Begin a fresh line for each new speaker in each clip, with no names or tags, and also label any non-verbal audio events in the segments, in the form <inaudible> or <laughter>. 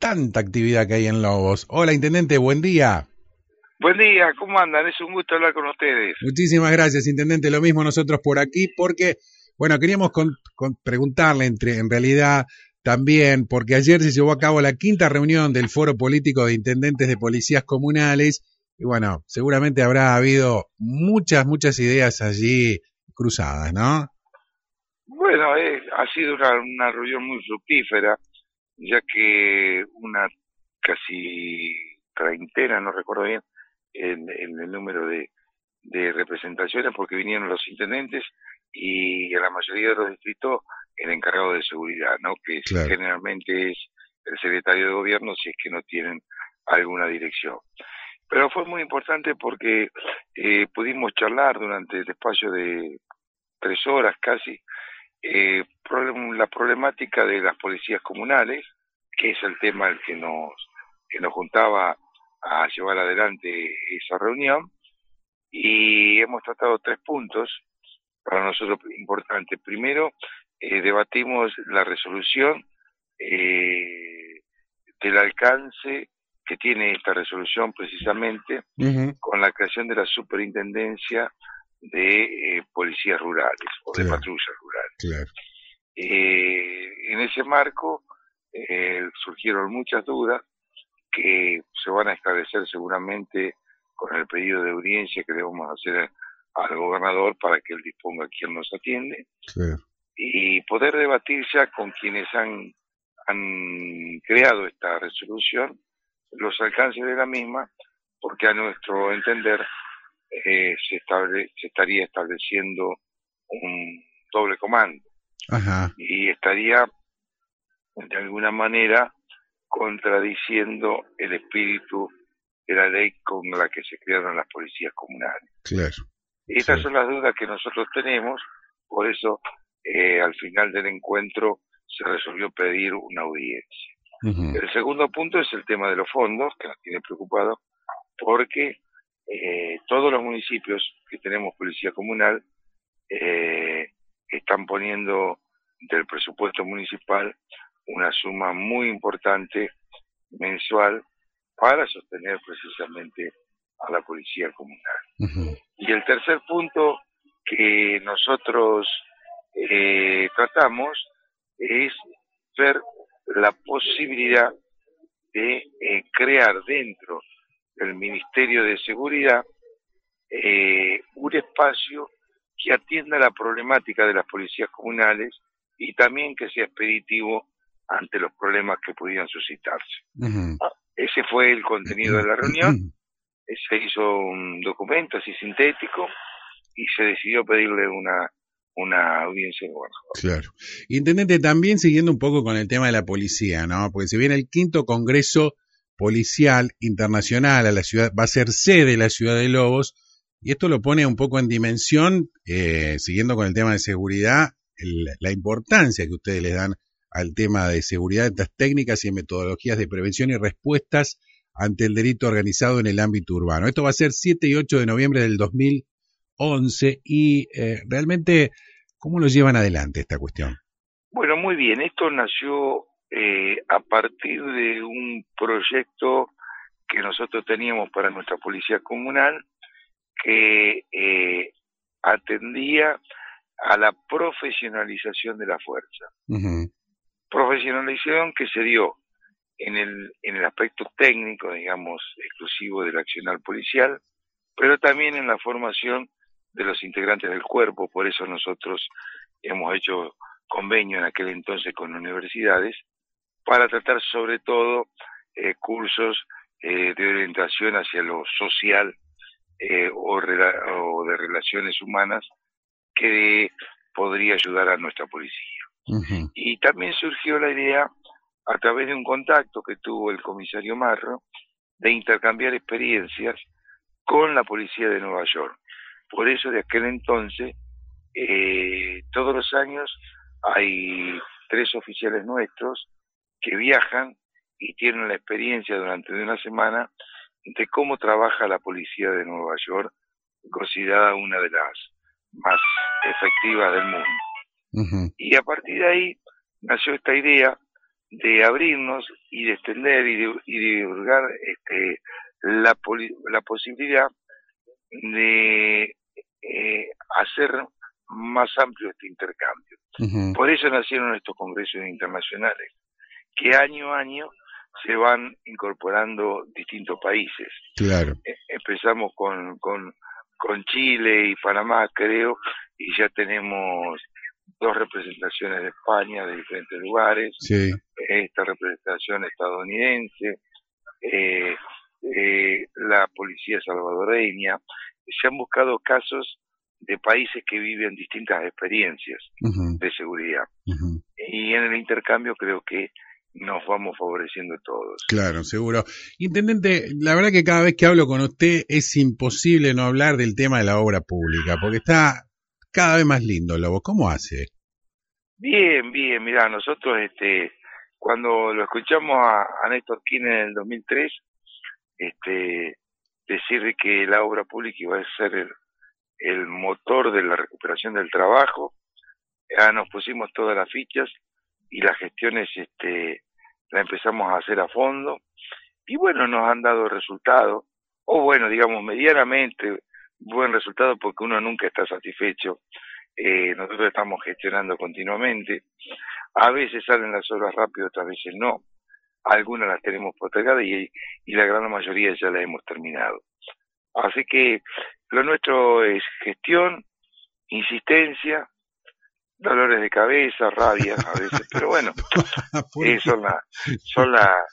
tanta actividad que hay en Lobos. Hola, Intendente, buen día.
Buen día, ¿cómo andan? Es un gusto hablar con ustedes.
Muchísimas gracias, Intendente. Lo mismo nosotros por aquí, porque, bueno, queríamos preguntarle entre, en realidad también, porque ayer se llevó a cabo la quinta reunión del Foro Político de Intendentes de Policías Comunales, y bueno, seguramente habrá habido muchas, muchas ideas allí cruzadas, ¿no?
Bueno, eh, ha sido una, reunión muy fructífera, ya que una casi treintena, no recuerdo bien, en, el número de, representaciones, porque vinieron los intendentes y en la mayoría de los distritos el encargado de seguridad, ¿no? Que generalmente es el secretario de gobierno si es que no tienen alguna dirección. Pero fue muy importante porque eh, pudimos charlar durante el espacio de tres horas casi eh, la problemática de las policías comunales, que es el tema el que nos, que nos juntaba a llevar adelante esa reunión, y hemos tratado tres puntos para nosotros importantes. Primero, eh, debatimos la resolución eh, del alcance que tiene esta resolución precisamente con la creación de la superintendencia de eh, policías rurales o de patrullas rurales. Eh, en ese marco eh, surgieron muchas dudas que se van a establecer seguramente con el pedido de audiencia que le vamos a hacer al gobernador para que él disponga quién nos atiende y poder debatir ya con quienes han, han creado esta resolución los alcances de la misma porque a nuestro entender eh, se, estable, se estaría estableciendo un doble comando. Y estaría de alguna manera contradiciendo el espíritu de la ley con la que se crearon las policías comunales.
Claro.
Estas son las dudas que nosotros tenemos, por eso eh, al final del encuentro se resolvió pedir una audiencia. El segundo punto es el tema de los fondos, que nos tiene preocupado, porque eh, todos los municipios que tenemos policía comunal eh, están poniendo del presupuesto municipal una suma muy importante mensual para sostener precisamente a la policía comunal. Y el tercer punto que nosotros eh, tratamos es ver la posibilidad de eh, crear dentro el Ministerio de Seguridad eh, un espacio que atienda la problemática de las policías comunales y también que sea expeditivo ante los problemas que pudieran suscitarse. Ese fue el contenido de la reunión. Se hizo un documento así sintético y se decidió pedirle una una audiencia de gobernador.
Claro. Intendente, también siguiendo un poco con el tema de la policía, ¿no? Porque se viene el quinto Congreso policial internacional a la ciudad, va a ser sede de la ciudad de Lobos, y esto lo pone un poco en dimensión, eh, siguiendo con el tema de seguridad, la importancia que ustedes le dan al tema de seguridad, estas técnicas y metodologías de prevención y respuestas ante el delito organizado en el ámbito urbano. Esto va a ser 7 y 8 de noviembre del 2011 y eh, realmente, ¿cómo lo llevan adelante esta cuestión?
Bueno, muy bien, esto nació eh, a partir de un proyecto que nosotros teníamos para nuestra policía comunal que eh, atendía a la profesionalización de la fuerza. Profesionalización que se dio en el, en el aspecto técnico, digamos, exclusivo del accional policial, pero también en la formación de los integrantes del cuerpo, por eso nosotros hemos hecho convenio en aquel entonces con universidades para tratar sobre todo eh, cursos eh, de orientación hacia lo social eh, o, de relaciones humanas que podría ayudar a nuestra policía. Y también surgió la idea, a través de un contacto que tuvo el comisario Marro, de intercambiar experiencias con la policía de Nueva York. Por eso de aquel entonces, todos los años hay tres oficiales nuestros que viajan y tienen la experiencia durante una semana de cómo trabaja la policía de Nueva York, considerada una de las más efectivas del mundo. Y a partir de ahí nació esta idea de abrirnos y de extender y de, y divulgar este, la, la posibilidad de eh, hacer más amplio este intercambio. Por eso nacieron estos congresos internacionales, que año a año se van incorporando distintos países.
Claro.
Eh, empezamos con, con, con Chile y Panamá, creo, y ya tenemos dos representaciones de España de diferentes lugares,
sí.
esta representación estadounidense, eh, eh, la policía salvadoreña, se han buscado casos de países que viven distintas experiencias de seguridad. Y en el intercambio creo que nos vamos favoreciendo todos.
Claro, seguro. Intendente, la verdad que cada vez que hablo con usted es imposible no hablar del tema de la obra pública, porque está cada vez más lindo, Lobo. ¿Cómo hace?
Bien, bien. Mira, nosotros este, cuando lo escuchamos a, a Néstor Kirchner en el 2003, este, decir que la obra pública iba a ser el, motor de la recuperación del trabajo. Ya nos pusimos todas las fichas y las gestiones este, la empezamos a hacer a fondo. Y bueno, nos han dado resultados, o bueno, digamos, medianamente buen resultado porque uno nunca está satisfecho. Eh, nosotros estamos gestionando continuamente. A veces salen las obras rápido, otras veces no. Algunas las tenemos postergadas y, y la gran mayoría ya las hemos terminado. Así que lo nuestro es gestión, insistencia, dolores de cabeza, rabia a veces, pero bueno, <laughs> eh, son la, son la,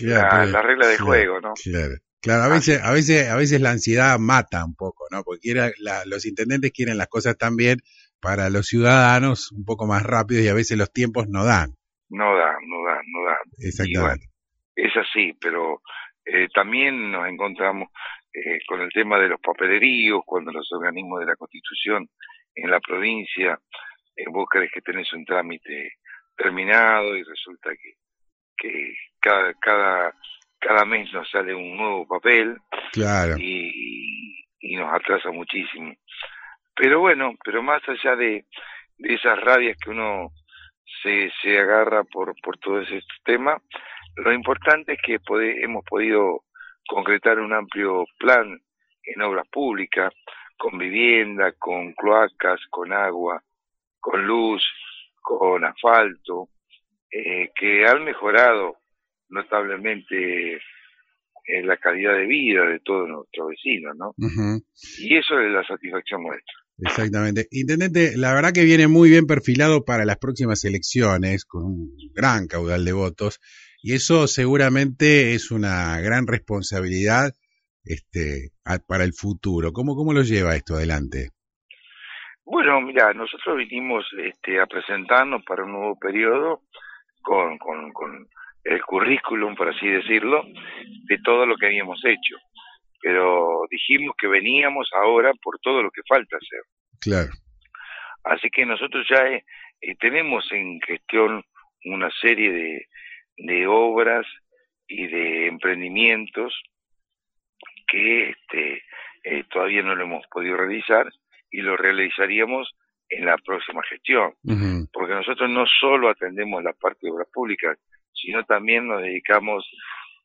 la, regla de juego, ¿no?
Claro. Claro, a veces, a veces, a veces la ansiedad mata un poco, ¿no? Porque quiere, los intendentes quieren las cosas también para los ciudadanos un poco más rápidos y a veces los tiempos no dan.
No dan, no dan, no dan.
Exactamente.
es así, pero eh, también nos encontramos eh, con el tema de los papeleríos, cuando los organismos de la Constitución en la provincia, eh, vos crees que tenés un trámite terminado y resulta que, que cada, cada, cada mes nos sale un nuevo papel
claro.
y, y nos atrasa muchísimo. Pero bueno, pero más allá de, de esas rabias que uno se, se agarra por, por todo ese tema, lo importante es que hemos podido concretar un amplio plan en obras públicas, con vivienda, con cloacas, con agua, con luz, con asfalto, eh, que han mejorado notablemente eh, la calidad de vida de todos nuestros vecinos, ¿no? Y eso es la satisfacción nuestra.
Exactamente. Intendente, la verdad que viene muy bien perfilado para las próximas elecciones, con un gran caudal de votos. Y eso seguramente es una gran responsabilidad este, para el futuro. ¿Cómo, cómo lo lleva esto adelante?
Bueno, mira, nosotros vinimos este, a presentarnos para un nuevo periodo con, con, con el currículum, por así decirlo, de todo lo que habíamos hecho. Pero dijimos que veníamos ahora por todo lo que falta hacer.
Claro.
Así que nosotros ya eh, eh, tenemos en gestión una serie de, de obras y de emprendimientos que este, eh, todavía no lo hemos podido realizar y lo realizaríamos en la próxima gestión. Porque nosotros no solo atendemos la parte de obras públicas, sino también nos dedicamos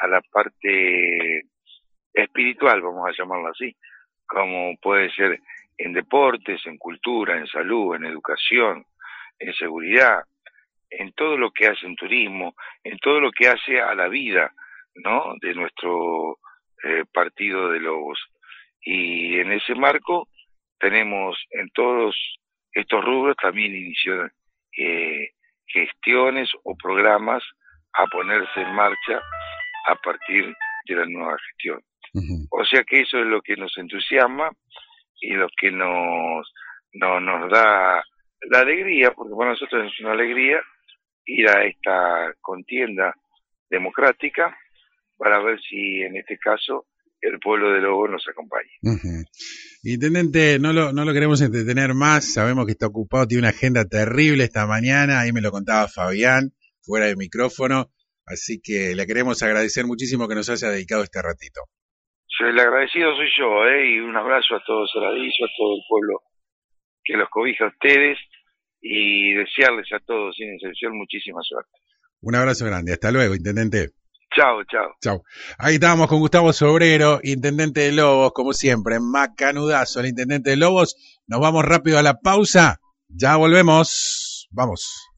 a la parte espiritual, vamos a llamarlo así, como puede ser en deportes, en cultura, en salud, en educación, en seguridad, en todo lo que hace en turismo, en todo lo que hace a la vida, ¿no? De nuestro eh, partido de lobos. Y en ese marco tenemos en todos estos rubros también inició eh, gestiones o programas a ponerse en marcha a partir de la nueva gestión. O sea que eso es lo que nos entusiasma y lo que nos, no, nos da la alegría, porque para nosotros es una alegría ir a esta contienda democrática para ver si en este caso el pueblo de Lobo nos acompaña.
Intendente, no lo, no lo queremos entretener más, sabemos que está ocupado, tiene una agenda terrible esta mañana, ahí me lo contaba Fabián, fuera de micrófono, así que le queremos agradecer muchísimo que nos haya dedicado este ratito.
El agradecido soy yo, ¿eh? y un abrazo a todos Saladillo, a todo el pueblo que los cobija a ustedes y desearles a todos, sin excepción, muchísima suerte.
Un abrazo grande. Hasta luego, intendente.
Chao, chao.
Chao. Ahí estábamos con Gustavo Sobrero, intendente de Lobos, como siempre. Macanudazo, el intendente de Lobos. Nos vamos rápido a la pausa. Ya volvemos. Vamos.